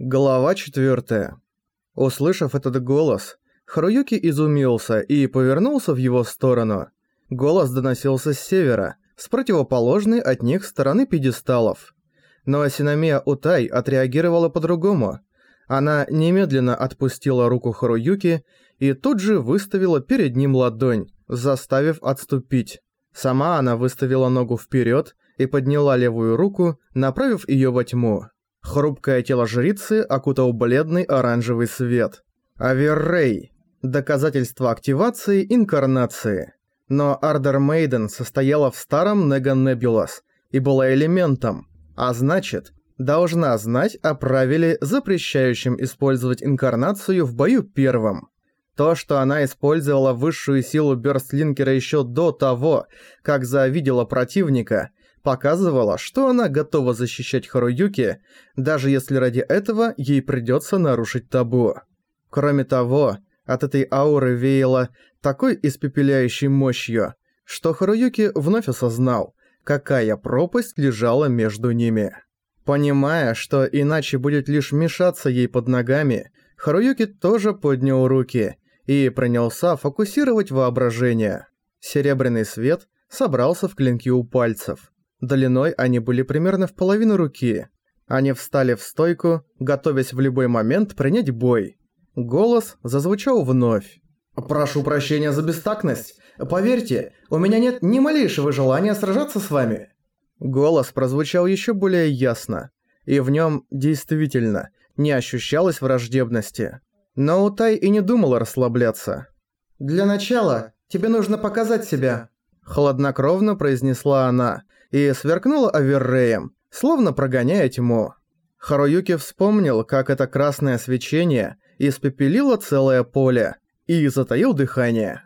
Глава 4. Услышав этот голос, Харуюки изумился и повернулся в его сторону. Голос доносился с севера, с противоположной от них стороны пьедесталов. Но Синамия Утай отреагировала по-другому. Она немедленно отпустила руку Харуюки и тут же выставила перед ним ладонь, заставив отступить. Сама она выставила ногу вперед и подняла левую руку, направив ее во тьму. Хрупкое тело жрицы окутал бледный оранжевый свет. Аверрей. Доказательство активации инкарнации. Но Ардер Мейден состояла в старом Неган Небулас и была элементом, а значит, должна знать о правиле, запрещающем использовать инкарнацию в бою первым. То, что она использовала высшую силу Бёрстлинкера еще до того, как завидела противника, показывала, что она готова защищать Харуюки, даже если ради этого ей придется нарушить табу. Кроме того, от этой ауры веяло такой испепеляющей мощью, что Харуюки вновь осознал, какая пропасть лежала между ними. Понимая, что иначе будет лишь мешаться ей под ногами, Харуюки тоже поднял руки и принялся фокусировать воображение. Серебряный свет собрался в клинки у пальцев. Длиной они были примерно в половину руки. Они встали в стойку, готовясь в любой момент принять бой. Голос зазвучал вновь. «Прошу прощения за бестактность. Поверьте, у меня нет ни малейшего желания сражаться с вами». Голос прозвучал еще более ясно, и в нем действительно не ощущалось враждебности. Но Утай и не думала расслабляться. «Для начала тебе нужно показать себя», – хладнокровно произнесла она – и сверкнула оверреем, словно прогоняя тьму. Харуюки вспомнил, как это красное свечение испепелило целое поле, и затаил дыхание.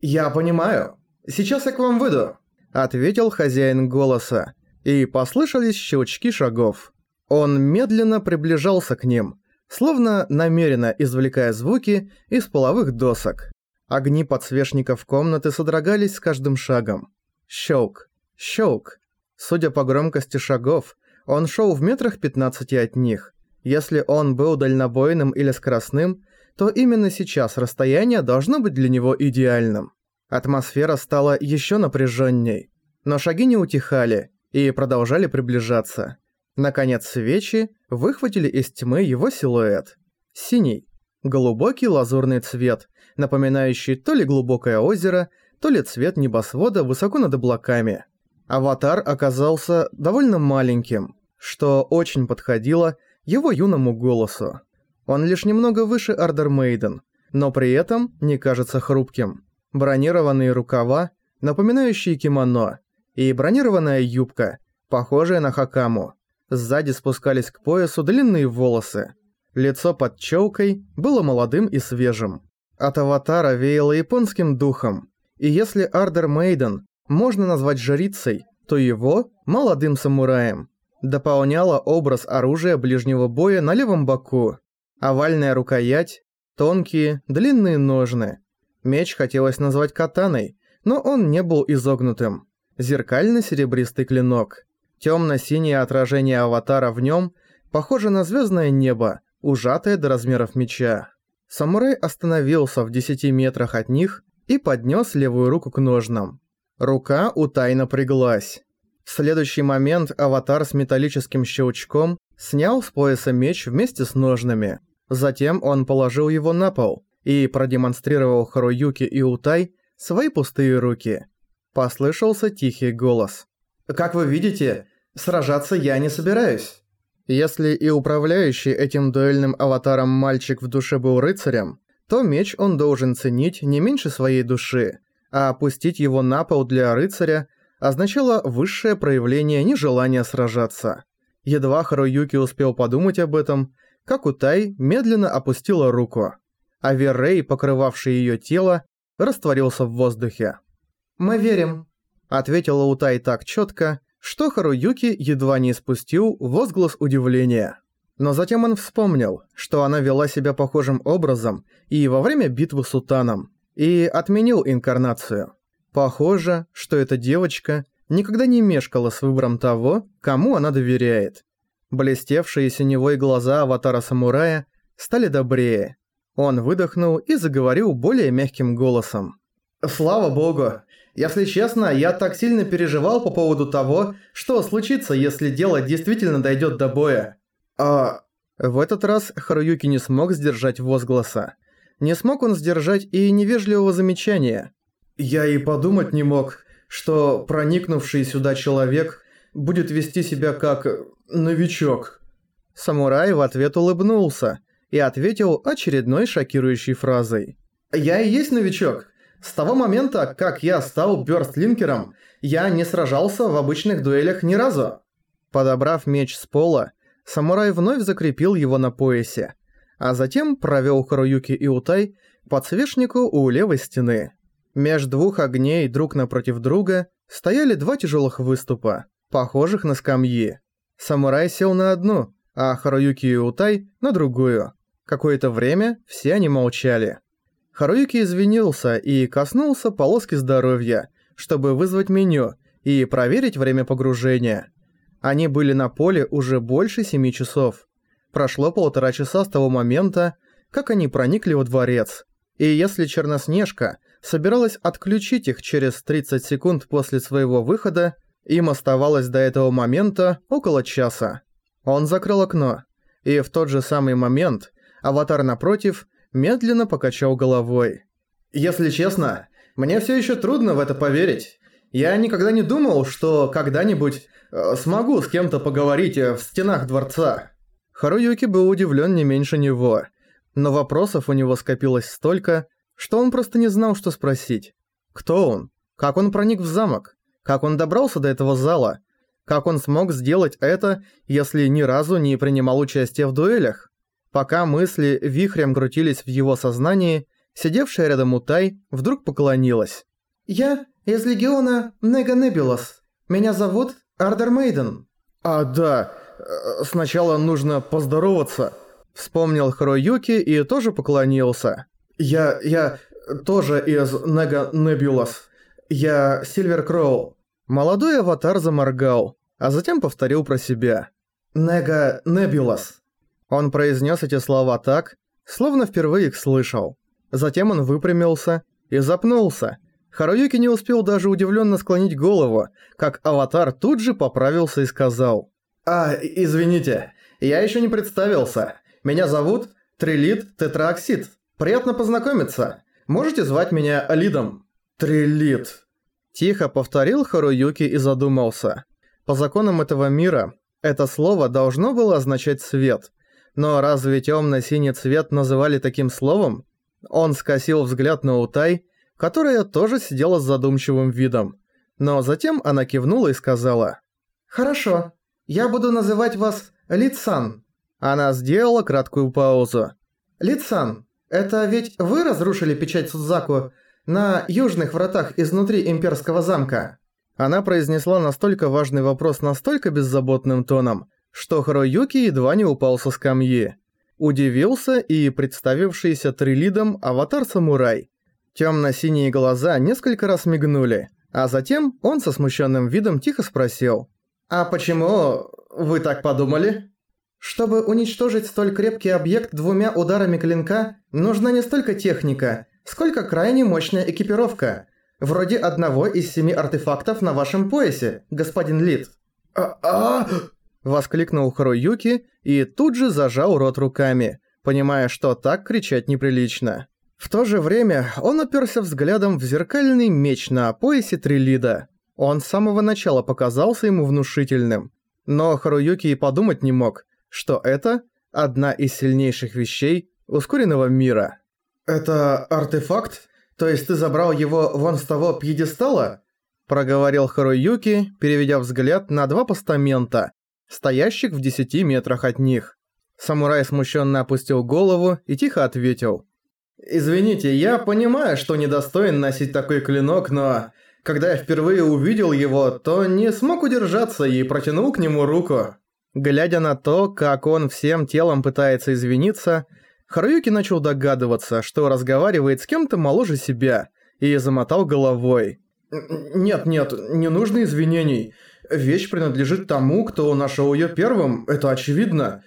«Я понимаю. Сейчас я к вам выйду», — ответил хозяин голоса, и послышались щелчки шагов. Он медленно приближался к ним, словно намеренно извлекая звуки из половых досок. Огни подсвечников комнаты содрогались с каждым шагом. Щелк, щелк, Судя по громкости шагов, он шел в метрах 15 от них. Если он был дальнобойным или скоростным, то именно сейчас расстояние должно быть для него идеальным. Атмосфера стала еще напряженней, но шаги не утихали и продолжали приближаться. Наконец свечи выхватили из тьмы его силуэт. Синий. Глубокий лазурный цвет, напоминающий то ли глубокое озеро, то ли цвет небосвода высоко над облаками. Аватар оказался довольно маленьким, что очень подходило его юному голосу. Он лишь немного выше Ардер Мейден, но при этом не кажется хрупким. Бронированные рукава, напоминающие кимоно, и бронированная юбка, похожая на хакаму. Сзади спускались к поясу длинные волосы. Лицо под челкой было молодым и свежим. От аватара веяло японским духом. И если Ардер Мейден можно назвать жрицей, то его – молодым самураем. Дополняла образ оружия ближнего боя на левом боку. Овальная рукоять, тонкие, длинные ножны. Меч хотелось назвать катаной, но он не был изогнутым. Зеркально-серебристый клинок. Темно-синее отражение аватара в нем похоже на звездное небо, ужатое до размеров меча. Самурай остановился в 10 метрах от них и поднес левую руку к ножнам. Рука у Тай напряглась. В следующий момент аватар с металлическим щелчком снял с пояса меч вместе с ножными. Затем он положил его на пол и продемонстрировал Харуюки и Утай свои пустые руки. Послышался тихий голос. «Как вы видите, сражаться я не собираюсь». Если и управляющий этим дуэльным аватаром мальчик в душе был рыцарем, то меч он должен ценить не меньше своей души а опустить его на пол для рыцаря означало высшее проявление нежелания сражаться. Едва Харуюки успел подумать об этом, как Утай медленно опустила руку, а Веррей, покрывавший ее тело, растворился в воздухе. «Мы верим», — ответила Утай так четко, что Харуюки едва не испустил возглас удивления. Но затем он вспомнил, что она вела себя похожим образом и во время битвы с Утаном и отменил инкарнацию. Похоже, что эта девочка никогда не мешкала с выбором того, кому она доверяет. Блестевшие синевой глаза аватара-самурая стали добрее. Он выдохнул и заговорил более мягким голосом. «Слава богу! Если честно, я так сильно переживал по поводу того, что случится, если дело действительно дойдет до боя. А...» В этот раз Харуюки не смог сдержать возгласа. Не смог он сдержать и невежливого замечания. «Я и подумать не мог, что проникнувший сюда человек будет вести себя как новичок». Самурай в ответ улыбнулся и ответил очередной шокирующей фразой. «Я и есть новичок. С того момента, как я стал бёрстлинкером, я не сражался в обычных дуэлях ни разу». Подобрав меч с пола, самурай вновь закрепил его на поясе, а затем провёл Харуюки и Утай по подсвечнику у левой стены. Меж двух огней друг напротив друга стояли два тяжелых выступа, похожих на скамьи. Самурай сел на одну, а Харуюки и Утай на другую. Какое-то время все они молчали. Харуюки извинился и коснулся полоски здоровья, чтобы вызвать меню и проверить время погружения. Они были на поле уже больше семи часов. Прошло полтора часа с того момента, как они проникли во дворец. И если Черноснежка собиралась отключить их через 30 секунд после своего выхода, им оставалось до этого момента около часа. Он закрыл окно, и в тот же самый момент аватар напротив медленно покачал головой. «Если честно, мне все еще трудно в это поверить. Я никогда не думал, что когда-нибудь э, смогу с кем-то поговорить э, в стенах дворца». Харуюки был удивлен не меньше него, но вопросов у него скопилось столько, что он просто не знал, что спросить. Кто он? Как он проник в замок? Как он добрался до этого зала? Как он смог сделать это, если ни разу не принимал участие в дуэлях? Пока мысли вихрем крутились в его сознании, сидевшая рядом Утай вдруг поклонилась. «Я из Легиона Нега Небулас. Меня зовут Ардер Мейден». «А, да. Э, сначала нужно поздороваться». Вспомнил Хроюки и тоже поклонился. Я... я тоже из Нега Небулас. Я Сильвер Кроу. Молодой аватар заморгал, а затем повторил про себя. Нега Небулас. Он произнес эти слова так, словно впервые их слышал. Затем он выпрямился и запнулся. Харуюки не успел даже удивленно склонить голову, как аватар тут же поправился и сказал. «А, извините, я еще не представился. Меня зовут Трилит Тетраоксид. Приятно познакомиться. Можете звать меня Алидом?» «Трилит». Тихо повторил Харуюки и задумался. По законам этого мира, это слово должно было означать «свет». Но разве темно-синий цвет называли таким словом? Он скосил взгляд на Утай, которая тоже сидела с задумчивым видом. Но затем она кивнула и сказала. «Хорошо, я буду называть вас Лицан». Она сделала краткую паузу. «Лицан, это ведь вы разрушили печать Судзаку на южных вратах изнутри имперского замка?» Она произнесла настолько важный вопрос настолько беззаботным тоном, что Харуюки едва не упал со скамьи. Удивился и представившийся трилидом аватар-самурай. Тёмно-синие глаза несколько раз мигнули, а затем он со смущенным видом тихо спросил. «А почему вы так подумали?» Чтобы уничтожить столь крепкий объект двумя ударами клинка, нужна не столько техника, сколько крайне мощная экипировка. Вроде одного из семи артефактов на вашем поясе, господин Лид. «А-а!» Воскликнул Харуюки и тут же зажал рот руками, понимая, что так кричать неприлично. В то же время он оперся взглядом в зеркальный меч на поясе Трилида. Он с самого начала показался ему внушительным. Но Харуюки и подумать не мог, что это одна из сильнейших вещей ускоренного мира. «Это артефакт? То есть ты забрал его вон с того пьедестала?» Проговорил Харуюки, переведя взгляд на два постамента, стоящих в десяти метрах от них. Самурай смущенно опустил голову и тихо ответил. «Извините, я понимаю, что недостоин носить такой клинок, но... Когда я впервые увидел его, то не смог удержаться и протянул к нему руку». Глядя на то, как он всем телом пытается извиниться, Харуюки начал догадываться, что разговаривает с кем-то моложе себя, и замотал головой. «Нет-нет, не нужно извинений. Вещь принадлежит тому, кто нашел ее первым, это очевидно.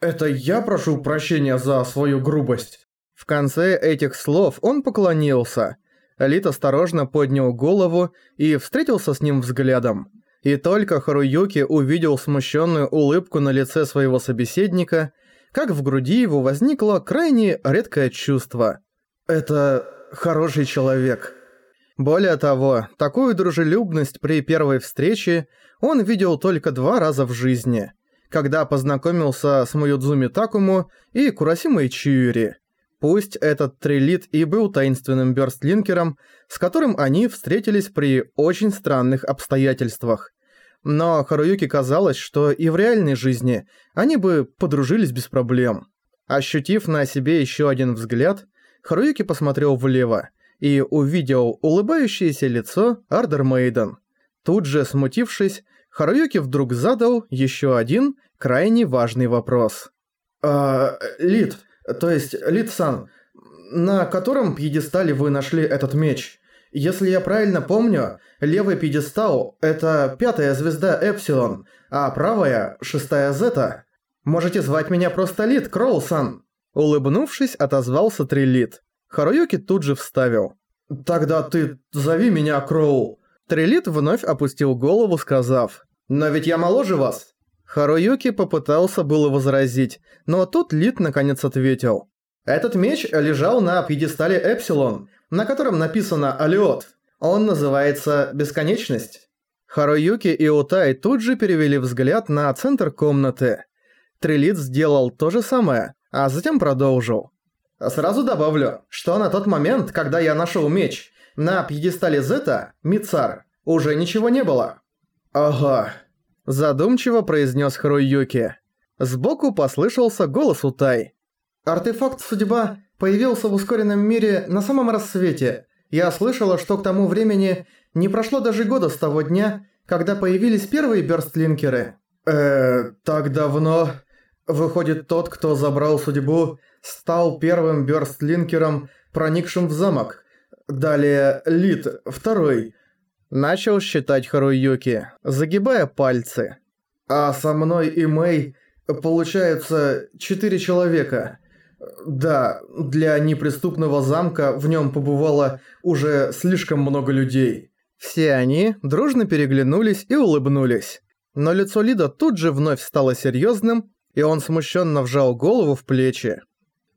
Это я прошу прощения за свою грубость». В конце этих слов он поклонился. Лид осторожно поднял голову и встретился с ним взглядом. И только Харуюки увидел смущенную улыбку на лице своего собеседника, как в груди его возникло крайне редкое чувство. «Это хороший человек». Более того, такую дружелюбность при первой встрече он видел только два раза в жизни, когда познакомился с Муюдзуми Такому и Курасимой Чиури. Пусть этот трилит и был таинственным бёрстлинкером, с которым они встретились при очень странных обстоятельствах. Но Харуюке казалось, что и в реальной жизни они бы подружились без проблем. Ощутив на себе еще один взгляд, Харуюки посмотрел влево и увидел улыбающееся лицо Ардер Мейден. Тут же, смутившись, Харуюки вдруг задал еще один крайне важный вопрос. «А, Лид, то есть, Лид-сан, на котором пьедестале вы нашли этот меч? Если я правильно помню, левый пьедестал – это пятая звезда Эпсилон, а правая – шестая Зета. Можете звать меня просто Лид, Кроул-сан». Улыбнувшись, отозвался Трилит. Харуюки тут же вставил. «Тогда ты зови меня Кроул». Трилит вновь опустил голову, сказав. «Но ведь я моложе вас». Харуюки попытался было возразить, но тут Лид наконец ответил. «Этот меч лежал на пьедестале Эпсилон, на котором написано «Алиот». Он называется «Бесконечность». Харуюки и Утай тут же перевели взгляд на центр комнаты. Трилит сделал то же самое, а затем продолжил. «Сразу добавлю, что на тот момент, когда я нашел меч, на пьедестале Зета, Мицар, уже ничего не было». «Ага», Задумчиво произнес Харуюки. Сбоку послышался голос Утай. «Артефакт судьба появился в ускоренном мире на самом рассвете. Я слышала, что к тому времени не прошло даже года с того дня, когда появились первые бёрстлинкеры». «Эээ, так давно...» Выходит, тот, кто забрал судьбу, стал первым бёрстлинкером, проникшим в замок. Далее Лид, второй, Начал считать Харуюки, загибая пальцы. А со мной и Мэй получается четыре человека. Да, для неприступного замка в нем побывало уже слишком много людей. Все они дружно переглянулись и улыбнулись. Но лицо Лида тут же вновь стало серьезным, и он смущенно вжал голову в плечи.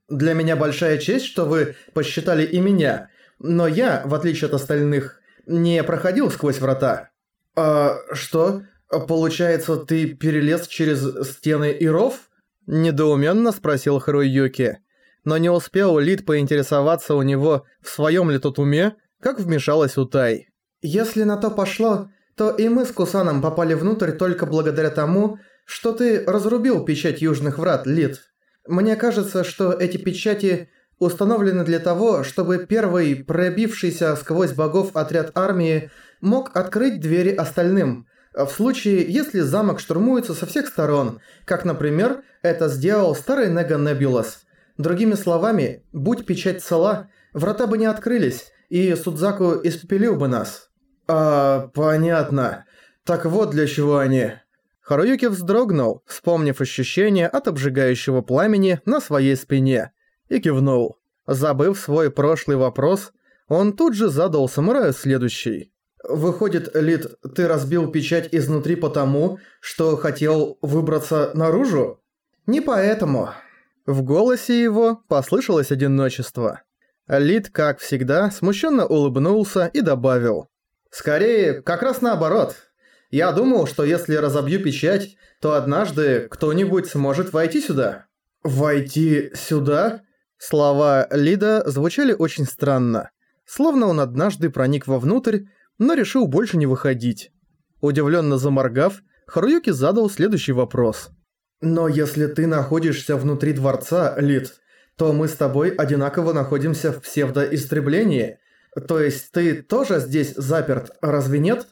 «Для меня большая честь, что вы посчитали и меня, но я, в отличие от остальных, не проходил сквозь врата. А что? Получается, ты перелез через стены и ров? Недоуменно спросил Харуюки. Но не успел Лид поинтересоваться у него, в своем ли тот уме, как вмешалась Утай. «Если на то пошло, то и мы с Кусаном попали внутрь только благодаря тому, что ты разрубил печать Южных Врат, Лид. Мне кажется, что эти печати установлены для того, чтобы первый, пробившийся сквозь богов отряд армии, мог открыть двери остальным, в случае, если замок штурмуется со всех сторон, как, например, это сделал старый Нега Небулас. Другими словами, будь печать цела, врата бы не открылись, и Судзаку испепелил бы нас. А, понятно. Так вот для чего они. Харуюки вздрогнул, вспомнив ощущение от обжигающего пламени на своей спине – и кивнул. Забыв свой прошлый вопрос, он тут же задал самураю следующий. «Выходит, Лид, ты разбил печать изнутри потому, что хотел выбраться наружу?» «Не поэтому». В голосе его послышалось одиночество. Лид, как всегда, смущенно улыбнулся и добавил. «Скорее, как раз наоборот. Я думал, что если разобью печать, то однажды кто-нибудь сможет войти сюда». «Войти сюда?» Слова Лида звучали очень странно, словно он однажды проник вовнутрь, но решил больше не выходить. Удивленно заморгав, Харуюки задал следующий вопрос. «Но если ты находишься внутри дворца, Лид, то мы с тобой одинаково находимся в псевдоистреблении. То есть ты тоже здесь заперт, разве нет?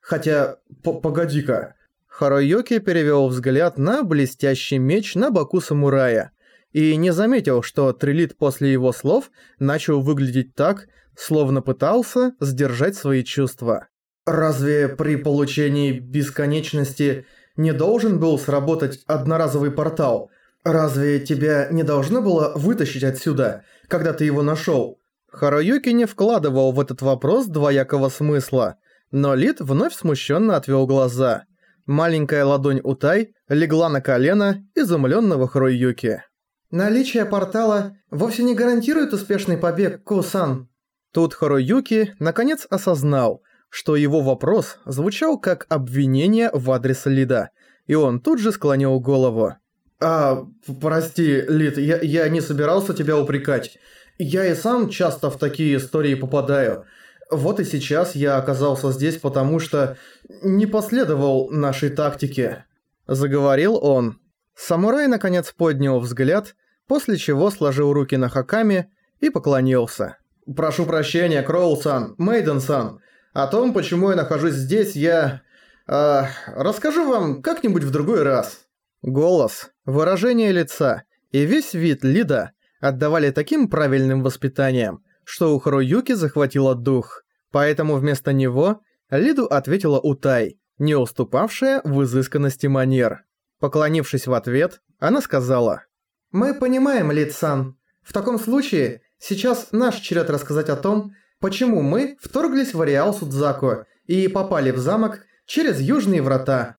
Хотя, погоди-ка». Харуюки перевел взгляд на блестящий меч на боку самурая – и не заметил, что Трилит после его слов начал выглядеть так, словно пытался сдержать свои чувства. Разве при получении бесконечности не должен был сработать одноразовый портал? Разве тебя не должно было вытащить отсюда, когда ты его нашел? Харуюки не вкладывал в этот вопрос двоякого смысла, но Лид вновь смущенно отвел глаза. Маленькая ладонь Утай легла на колено изумленного Харуюки. «Наличие портала вовсе не гарантирует успешный побег, Кусан». Тут Харуюки наконец осознал, что его вопрос звучал как обвинение в адрес Лида, и он тут же склонил голову. «А, прости, Лид, я, я не собирался тебя упрекать. Я и сам часто в такие истории попадаю. Вот и сейчас я оказался здесь, потому что не последовал нашей тактике». Заговорил он. Самурай наконец поднял взгляд, после чего сложил руки на хаками и поклонился. «Прошу прощения, Кроул-сан, Мейден-сан. О том, почему я нахожусь здесь, я... Э, расскажу вам как-нибудь в другой раз». Голос, выражение лица и весь вид Лида отдавали таким правильным воспитанием, что у Харуюки захватило дух. Поэтому вместо него Лиду ответила Утай, не уступавшая в изысканности манер. Поклонившись в ответ, она сказала «Мы понимаем, Лид-сан. В таком случае, сейчас наш черед рассказать о том, почему мы вторглись в ареал Судзаку и попали в замок через южные врата.